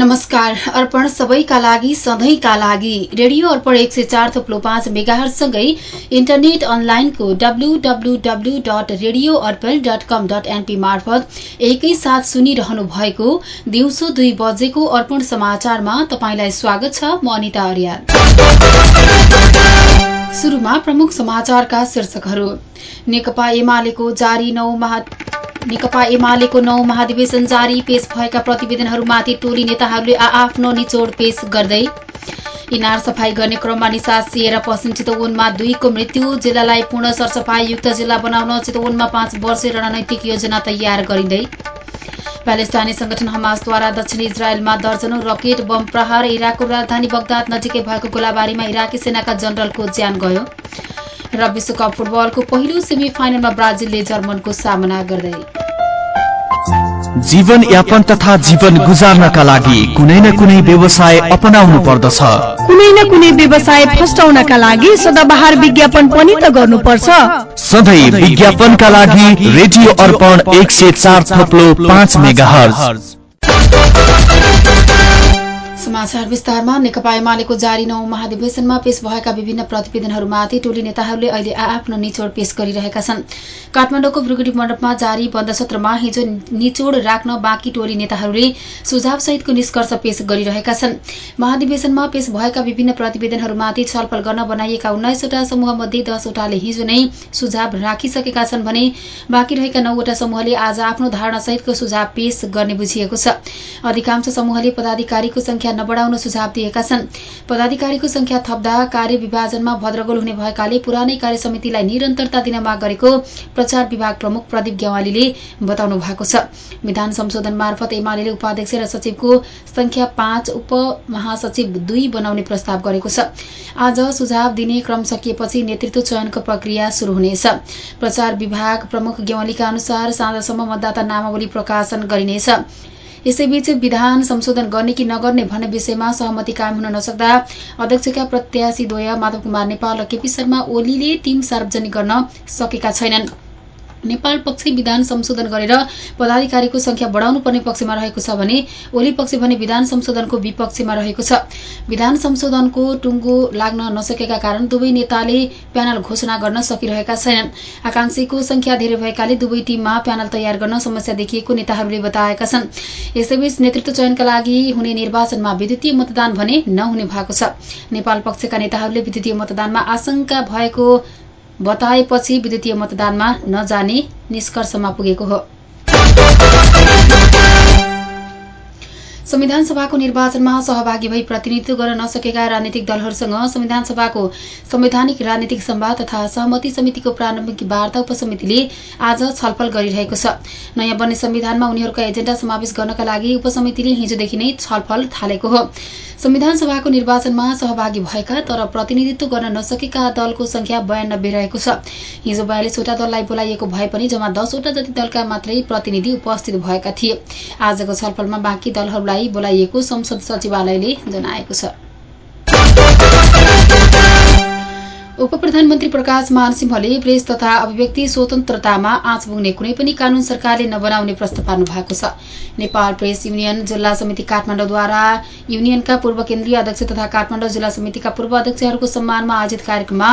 नमस्कार अर्पण सबैका लागि सधैँका लागि रेडियो अर्पण एक सय चार थुप्लो पाँच मेगाहरूसँगै इन्टरनेट अनलाइनको W W W dot radio Arpan dot com dot NP मार्फत एकैसाथ सुनिरहनु भएको दिउँसो दुई बजेको अर्पण समाचारमा तपाईँलाई स्वागत छ म अनिता अर्याल। प्रमुख समाचारका शीर्षकहरू। नेकपा एमालेको जारी नौ नेकपा एमालेको नौ महाधिवेशन जारी पेश भएका प्रतिवेदनहरूमाथि टोली नेताहरूले आआफ्नो निचोड पेश गर्दै इनार सफाई गर्ने क्रममा निसासिएर पश्चिम चितवनमा दुईको मृत्यु जिल्लालाई पूर्ण सरसफाईयुक्त जिल्ला बनाउन चितवनमा पाँच वर्ष रणनैतिक योजना तयार गरिँदै प्यालेस्टाइनी संगठन हमासद्वारा दक्षिण इजरायलमा दर्जनौ रकेट बम प्रहार इराकको राजधानी बगदाद नजिकै भएको गोलाबारीमा इराकी सेनाका जनरलको ज्यान गयो। र विश्वकप फुटबलको पहिलो सेमी फाइनलमा ब्राजिलले जर्मनको सामना गर्दै। जीवन यापन तथा जीवन गुजार्नका लागि कुनै न कुनै व्यवसाय अपनाउनु पर्दछ। कुनै न कुनै व्यवसाय फस्टाउनका लागि सदाबहार विज्ञापन पनि त गर्नुपर्छ। सधैँ विज्ञापनका लागि रेडियो अर्पण एक सय चार थप्लो पाँच मेगा समाचार नेकपा एमालेको जारी नौ महाधिवेशनमा पेश भएका विभिन्न प्रतिवेदनहरूमाथि टोली नेताहरूले अहिले आआफ्नो निचोड पेश गरिरहेका छन्। काठमाडौँको ब्रुगुडी मण्डपमा जारी बन्द सत्रमा हिजो निचोड राख्न बाँकी टोली नेताहरूले सुझावसहितको निष्कर्ष पेश गरिरहेका छन्। महाधिवेशनमा पेश भएका विभिन्न प्रतिवेदनहरूमाथि छलफल गर्न बनाइएका उन्नाइसवटा समूह मध्ये दसवटाले हिजो नै सुझाव राखिसकेका छन् भने बाँकी रहेका नौवटा समूहले आज आफ्नो धारणासहितको सुझाव पेश गर्ने बुझिएको छ। अधिकांश समूहले पदाधिकारीको संख्या संख्या नबढाउन सुझाव दिएका छन्। पदाधिकारीको संख्या थप्दा कार्य विभाजनमा भद्रगोल हुने भएकाले पुरानै कार्य समितिलाई निरन्तरता दिन माग गरेको प्रचार विभाग प्रमुख प्रदीप गेवालीले बताउनु भएको छ। विधान संशोधन मार्फत एमाले उपाध्यक्ष र सचिवको संख्या पाँच उप महासचिव दुई बनाउने प्रस्ताव गरेको छ। आज सुझाव दिने क्रम सकिएपछि नेतृत्व चयनको प्रक्रिया शुरू हुनेछ। प्रचार विभाग प्रमुख गेवालीका अनुसार साँझसम्म मतदाता नामावली प्रकाशन गरिनेछ। यसैबीच विधान संशोधन गर्ने कि नगर्ने भन्ने विषयमा सहमति कायम हुन नसक्दा अध्यक्षका प्रत्याशीद्वय माधव कुमार नेपाल र केपी शर्मा ओलीले टीम सार्वजनिक गर्न सकेका छैनन्। नेपाल पक्ष विधान संशोधन गरेर पदाधिकारीको संख्या बढाउनु पर्ने पक्षमा रहेको छ भने ओली पक्ष भने विधान संशोधनको विपक्षमा रहेको छ। विधान संशोधनको टुङ्गो लाग्न नसकेका कारण दुवै नेताले प्यानल घोषणा गर्न सकिरहेका छैनन्। आकांक्षीको संख्या धेरै भएकाले दुवै टीममा प्यानल तयार गर्न समस्या देखिएको नेताहरूले बताएका छन्। यसैबीच नेतृत्व चयनका लागि हुने निर्वाचनमा विद्युतीय मतदान भने नहुने भएको छ। नेपाल पक्षका नेताहरूले विद्युतीय मतदानमा आशंका भएको बताएपछि विद्युतीय मतदानमा नजाने निष्कर्षमा पुगेको हो। संविधान सभाको निर्वाचनमा सहभागी भई प्रतिनिधित्व गर्न नसकेका राजनीतिक दलहरूसँग संविधान सभाको संवैधानिक राजनीतिक सम्वाद तथा सहमति समितिको प्रारम्भिक वार्ता उपसमितिले आज छलफल गरिरहेको छ। नयाँ बन्ने संविधानमा उनीहरूका एजेण्डा समावेश गर्नका लागि उपसमितिले हिजोदेखि नै छलफल थालेको हो। संविधान सभाको निर्वाचनमा सहभागी भएका तर प्रतिनिधित्व गर्न नसकेका दलको संख्या बयानब्बे रहेको छ। हिजो बयालिसवटा दललाई बोलाइएको भए पनि जम्मा दसवटा जति दलका मात्रै प्रतिनिधि उपस्थित भएका थिए। आजको छलफलमा बाँकी दलहरूलाई बोलाइएको संसद सचिवालयले जनाएको छ। उप प्रधानमन्त्री प्रकाश मानसिंहले प्रेस तथा अभिव्यक्ति स्वतन्त्रतामा आँच पुग्ने कुनै पनि कानून सरकारले नबनाउने प्रस्ताव पार्नु भएको छ। नेपाल प्रेस युनियन जिल्ला समिति काठमाडौँद्वारा युनियनका पूर्व केन्द्रीय अध्यक्ष तथा काठमाडौँ जिल्ला समितिका पूर्व अध्यक्षहरूको सम्मानमा आयोजित कार्यक्रममा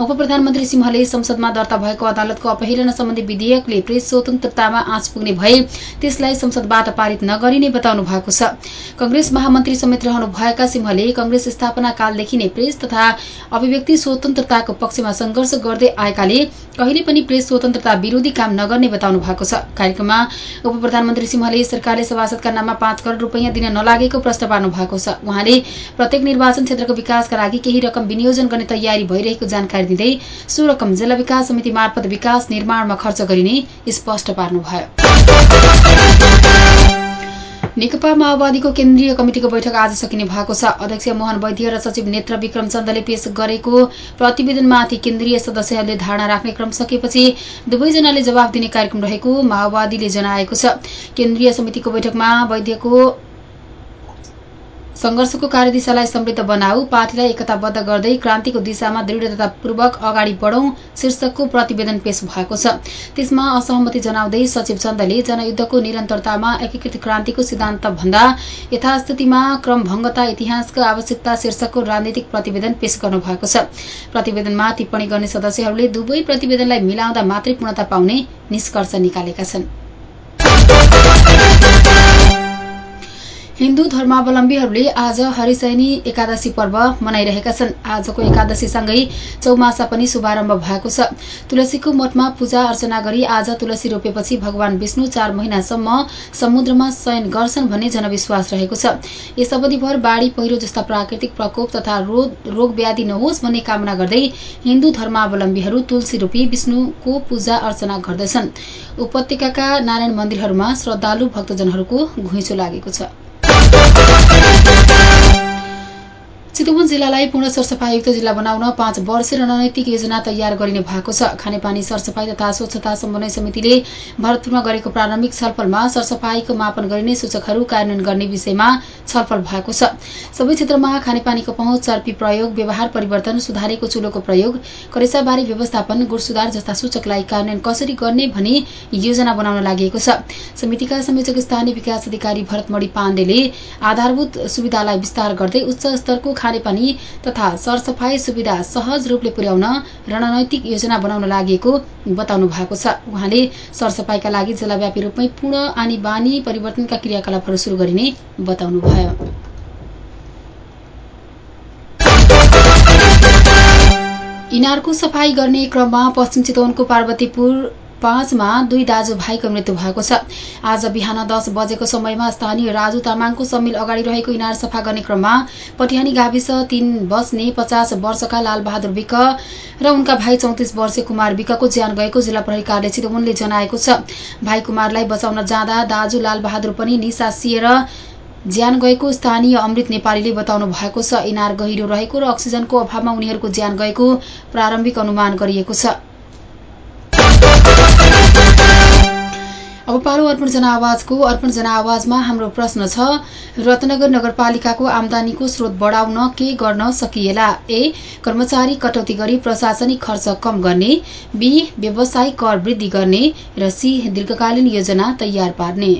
उप प्रधानमन्त्री सिंहले संसदमा दर्ता भएको अदालतको अपहेलना सम्बन्धी विधेयकले प्रेस स्वतन्त्रतामा आँच पुग्ने भए त्यसलाई संसदबाट पारित नगरिने बताउनु भएको छ। कंग्रेस महामन्त्री समेत रहनुभएका सिंहले कंग्रेस स्थापना कालदेखि नै प्रेस तथा अभिव्यक्ति स्वतन्त्र स्वतन्त्रताको पक्षमा संघर्ष गर्दै आएकाले कहिले पनि प्रेस स्वतन्त्रता विरोधी काम नगर्ने बताउनु भएको छ। कार्यक्रममा उप प्रधानमन्त्री सिंहले सरकारले सभासदका नाममा पाँच करोड़ रूपियाँ दिन नलागेको प्रश्न पार्नु भएको छ। उहाँले प्रत्येक निर्वाचन क्षेत्रको विकासका लागि केही रकम विनियोजन गर्ने तयारी भइरहेको जानकारी दिँदै सो रकम जिल्ला विकास समिति मार्फत विकास निर्माणमा खर्च गरिने स्पष्ट पार्नुभयो। नेकपा माओवादीको केन्द्रीय कमिटिको बैठक आज सकिने भएको छ। अध्यक्ष मोहन वैद्य र सचिव नेत्र विक्रम चन्दले पेश गरेको प्रतिवेदनमाथि केन्द्रीय सदस्यहरूले धारणा राख्ने क्रम सकेपछि दुवैजनाले जवाब दिने कार्यक्रम रहेको माओवादीले जनाएको छ। केन्द्रीय समितिको बैठकमा वैद्यको संघर्षको कार्यदिशालाई समृद्ध बनाऊ पार्टीलाई एकताबद्ध गर्दै क्रान्तिको दिशामा दृढतापूर्वक अगाडि बढौं शीर्षकको प्रतिवेदन पेश भएको छ। त्यसमा असहमति जनाउँदै सचिव चन्दले जनयुद्धको निरन्तरतामा एकीकृत क्रान्तिको सिद्धान्त भन्दा यथास्थितिमा क्रमभङ्गता इतिहासको आवश्यकता शीर्षकको राजनीतिक प्रतिवेदन पेश गर्नु भएको छ। प्रतिवेदनमा टिप्पणी गर्ने सदस्यहरूले दुवै प्रतिवेदनलाई मिलाउँदा मात्रै पूर्णता पाउने निष्कर्ष निकालेका छन्। हिन्दू धर्मावलम्बीहरूले आज हरिशयनी एकादशी पर्व मनाइरहेका छन्। आजको एकादशीसँगै चौमासा पनि शुभारम्भ भएको छ। तुलसीको मठमा पूजा अर्चना गरी आज तुलसी रोपेपछि भगवान विष्णु चार महिनासम्म समुद्रमा शयन गर्छन् भन्ने जनविश्वास रहेको छ। यस अवधिभर बाढ़ी पहिरो जस्ता प्राकृतिक प्रकोप तथा रोग व्याधि नहोस् भन्ने कामना गर्दै हिन्दू धर्मावलम्बीहरू तुलसी रोपी विष्णुको पूजा अर्चना गर्दछन्। उपत्यका नारायण मन्दिरहरूमा श्रद्धालु भक्तजनहरूको घुइँचो लागेको छ। Bye. चितवन जिल्लालाई पूर्ण सरसफाईयुक्त जिल्ला बनाउन पाँच वर्ष रणनैतिक योजना तयार गरिने भएको छ। खानेपानी सरसफाई तथा स्वच्छता समन्वय समितिले भरतपुरमा गरेको प्रारम्भिक छलफलमा सरसफाईको मापन गरिने सूचकहरू कार्यान्वयन गर्ने विषयमा छलफल भएको छ। सबै क्षेत्रमा खानेपानीको पहुँच चर्पी प्रयोग व्यवहार परिवर्तन सुधारेको चुलोको प्रयोग करेसाबारी व्यवस्थापन गुण सुधार जस्ता सूचकलाई कार्यान्वयन कसरी गर्ने भनी योजना बनाउन लागि छ। समितिका संयोजक स्थानीय विकास अधिकारी भरतमणी पाण्डेले आधारभूत सुविधालाई विस्तार गर्दै उच्च स्तरको खानेपानी तथा सरसफाई सुविधा सहज रूपले पुर्याउन रणनैतिक योजना बनाउन लागि बताउनु भएको छ। उहाँले सरसफाईका लागि जिल्लाव्यापी रूपमै पूर्ण आनी बानी परिवर्तनका क्रियाकलापहरू शुरू गरिने बताउनुभयो इनारको सफाई गर्ने क्रममा पश्चिम चितवनको पार्वतीपुर पाँचमा दुई दाजुभाइको मृत्यु भएको छ। आज बिहान दस बजेको समयमा स्थानीय राजु तामाङको समिल अगाडि रहेको इनार सफा गर्ने क्रममा पटिहानी गाविस तीन बस्ने पचास वर्षका लालबहादुर विक र उनका भाइ चौतिस वर्षीय कुमार विकको ज्यान गएको जिल्ला प्रहरी चितवनले जनाएको छ। भाइ कुमारलाई बचाउन जाँदा दाजु लालबहादुर पनि निसासिएर ज्यान गएको स्थानीय अमृत नेपालीले बताउनु भएको छ। इनार गहिरो रहेको र अक्सिजनको अभावमा उनीहरूको ज्यान गएको प्रारम्भिक अनुमान गरिएको छ। अब पालो अर्पण जनआवाजको अर्पण जनआवाजमा हाम्रो प्रश्न छ रत्नगर नगरपालिकाको आमदानीको स्रोत बढाउन के गर्न सकिएला? ए कर्मचारी कटौती गरी प्रशासनिक खर्च कम गर्ने बी व्यवसायिक कर वृद्धि गर्ने र सी दीर्घकालीन योजना तयार पार्ने।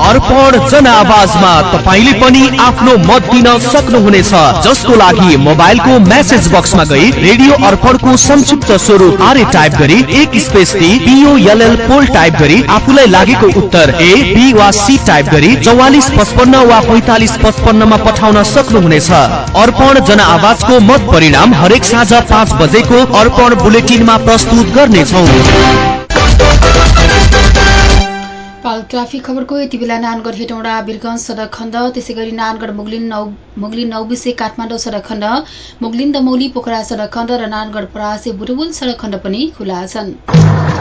अर्पण जनआवाजमा तपाईँले पनि आफ्नो मत दिन सक्नुहुनेछ जसको लागि मोबाइलको मेसेज बक्समा गई रेडियो अर्पणको संक्षिप्त स्वरूप आर्य टाइप गरी एक स्पेस पिओएलएल पोल टाइप गरी आफूलाई लागेको उत्तर ए बी वा सी टाइप गरी चौवालिस पचपन्न वा पैतालिस पचपन्नमा पठाउन सक्नुहुनेछ। अर्पण जनआवाजको मत परिणाम हरेक साँझ पाँच बजेको अर्पण बुलेटिनमा प्रस्तुत गर्नेछौ। ट्राफिक खबरको यति बेला नानगढ हेटौँडा बिरगंज सडक खण्ड त्यसै गरी नानगढ मुगलिन नौ मुगलिन नौबिसे काठमाडौँ सडक खण्ड मुगलिन दमौली पोखरा सडक खण्ड र नानगढ परासे बुटुबुल सडक खण्ड पनि खुला छन्।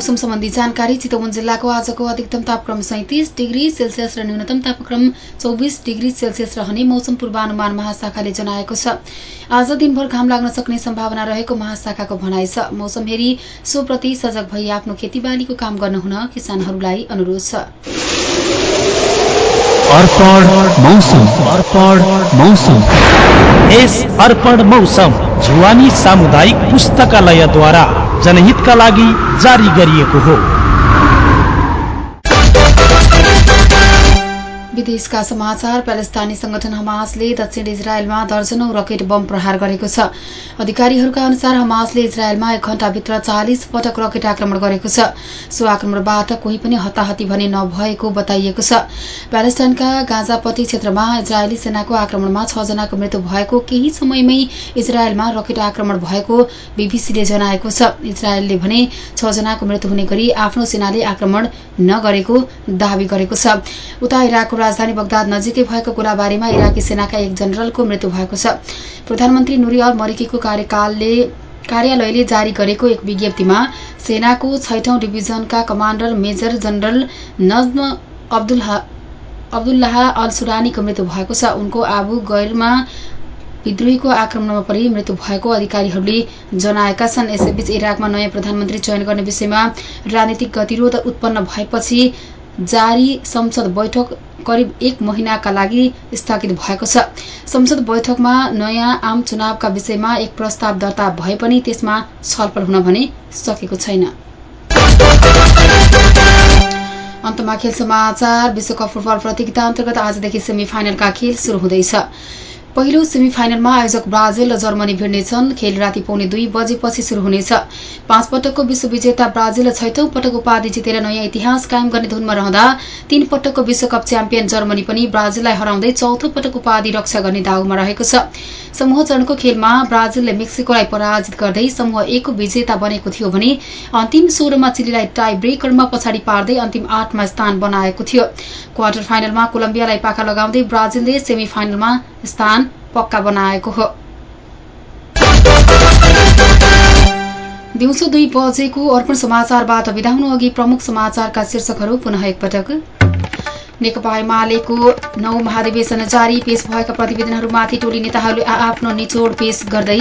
मौसम सम्बन्धी जानकारी चितवन जिल्लाको आजको अधिकतम तापक्रम सैतिस डिग्री सेल्सियस र न्यूनतम तापक्रम चौबिस डिग्री सेल्सियस रहने मौसम पूर्वानुमान महाशाखाले जनाएको छ। आज दिनभर घाम लाग्न सक्ने सम्भावना रहेको महाशाखाको भनाइ छ। मौसम हेरी सोप्रति सजग भई आफ्नो खेतीबालीको काम गर्न हुन किसानहरूलाई अनुरोध छ। अर्पण मौसम। जुवानी सामुदायिक पुस्तकालयद्वारा। जनहितका लागी जारी गरिएको हो। विदेशका समाचार प्यालेस्तानी संगठन हमासले दक्षिण इजरायलमा दर्जनौ रकेट बम प्रहार गरेको छ। अधिकारीहरूका अनुसार हमासले इजरायलमा एक घण्टाभित्र चालिस पटक रकेट आक्रमण गरेको छ। सो आक्रमणबाट कोही पनि हताहती भने नभएको बताइएको छ। प्यालेस्टाइनका गाजापट्टी क्षेत्रमा इजरायली सेनाको आक्रमणमा छ जनाको मृत्यु भएको केही समयमै इजरायलमा रकेट आक्रमण भएको बीबीसीले जनाएको छ। इजरायलले भने छ जनाको मृत्यु हुने गरी आफ्नो सेनाले आक्रमण नगरेको दावी गरेको छ। उता इराकको राजधानी बगदाद नजिकै भएको गोलाबारीमा इराकी सेनाका एक जनरलको मृत्यु भएको छ। प्रधानमन्त्री नुरी अल मरिकीको कार्यकालले कार्यालयले जारी गरेको एक विज्ञप्तिमा सेनाको छैठौं डिभिजनका commander major general Najm Abdullah Al सुरानीको मृत्यु भएको छ। उनको आबु गैरमा विद्रोहीको आक्रमणमा परि मृत्यु भएको अधिकारीहरूले जनाएका छन्। यसैबीच इराकमा नयाँ प्रधानमन्त्री चयन गर्ने विषयमा राजनीतिक गतिरोध उत्पन्न भएपछि जारी संसद बैठक करिब एक महिनाका लागि स्थगित भएको छ। संसद बैठकमा नयाँ आम चुनावका विषयमा एक प्रस्ताव दर्ता भए पनि त्यसमा छलफल हुन भने सकेको छैन। अन्तमा खेल समाचार विश्वकप फुटबल प्रतियोगिता अन्तर्गत आजदेखि सेमी फाइनलका खेल शुरू हुँदैछ। पहिलो सेमी फाइनलमा आयोजक ब्राजिल र जर्मनी भिड्नेछन्। खेल राति पाउने दुई बजेपछि शुरू हुनेछ। पाँच पटकको विश्व विजेता ब्राजिल छैटौं पटक उपाधि जितेर नयाँ इतिहास कायम गर्ने धुनमा रहँदा तीन पटकको विश्वकप च्याम्पियन जर्मनी पनि ब्राजिललाई हराउँदै चौथो पटक उपाधि रक्षा गर्ने दाउमा रहेको छ। समूह चरणको खेलमा ब्राजिलले मेक्सिकोलाई पराजित गर्दै समूह एकको विजेता बनेको थियो भने अन्तिम सोह्रमा चिलीलाई टाई ब्रेकरमा पछाडि पार्दै अन्तिम आठमा स्थान बनाएको थियो। क्वार्टर फाइनलमा कोलम्बियालाई पाखा लगाउँदै ब्राजिलले सेमी फाइनलमा स्थान पक्का बनाएको हो। दिउँसो दुई बजेको अर्पण समाचारबाट बिदा हुनु अघि प्रमुख समाचारका शीर्षकहरू पुनः एकपटक नेकपा एमालेको नौ महाधिवेशन जारी पेश भएका प्रतिवेदनहरूमाथि टोली नेताहरूले आफ्नो निचोड पेश गर्दै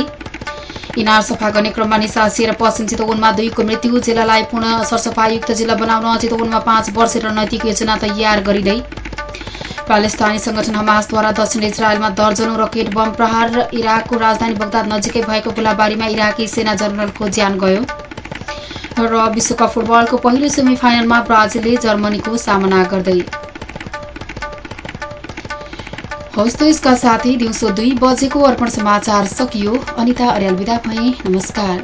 इनार सफा गर्ने क्रममा निसासिएर पश्चिम चितवनमा दुईको मृत्यु जिल्लालाई पुनः सरसफायुक्त जिल्ला बनाउन चितवनमा पाँच वर्ष रणनैतिक योजना तयार गरिँदै पालेस्तानी संगठन हमासद्वारा दक्षिण इजरायलमा दर्जनौं रकेट बम प्रहार र इराकको राजधानी बगदाद नजिकै भएको गोलाबारीमा इराकी सेना जनरलको ज्यान गयो। र विश्वकप फुटबलको पहिलो सेमी फाइनलमा ब्राजिलले जर्मनीको सामना गर्दै हौस् त यसका साथै दिउँसो दुई बजेको अर्पण समाचार सकियो। अनिता अर्याल विदा भए। नमस्कार।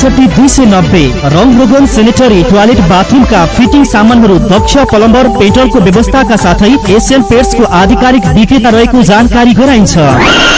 त्रिसठी दुई सय नब्बे। रङ रोगन सेनेटरी टोयलेट बाथरुमका फिटिङ सामानहरू दक्ष प्लम्बर पेट्रोलको व्यवस्थाका साथै एसियन पेट्सको आधिकारिक विक्रेता रहेको जानकारी गराइन्छ।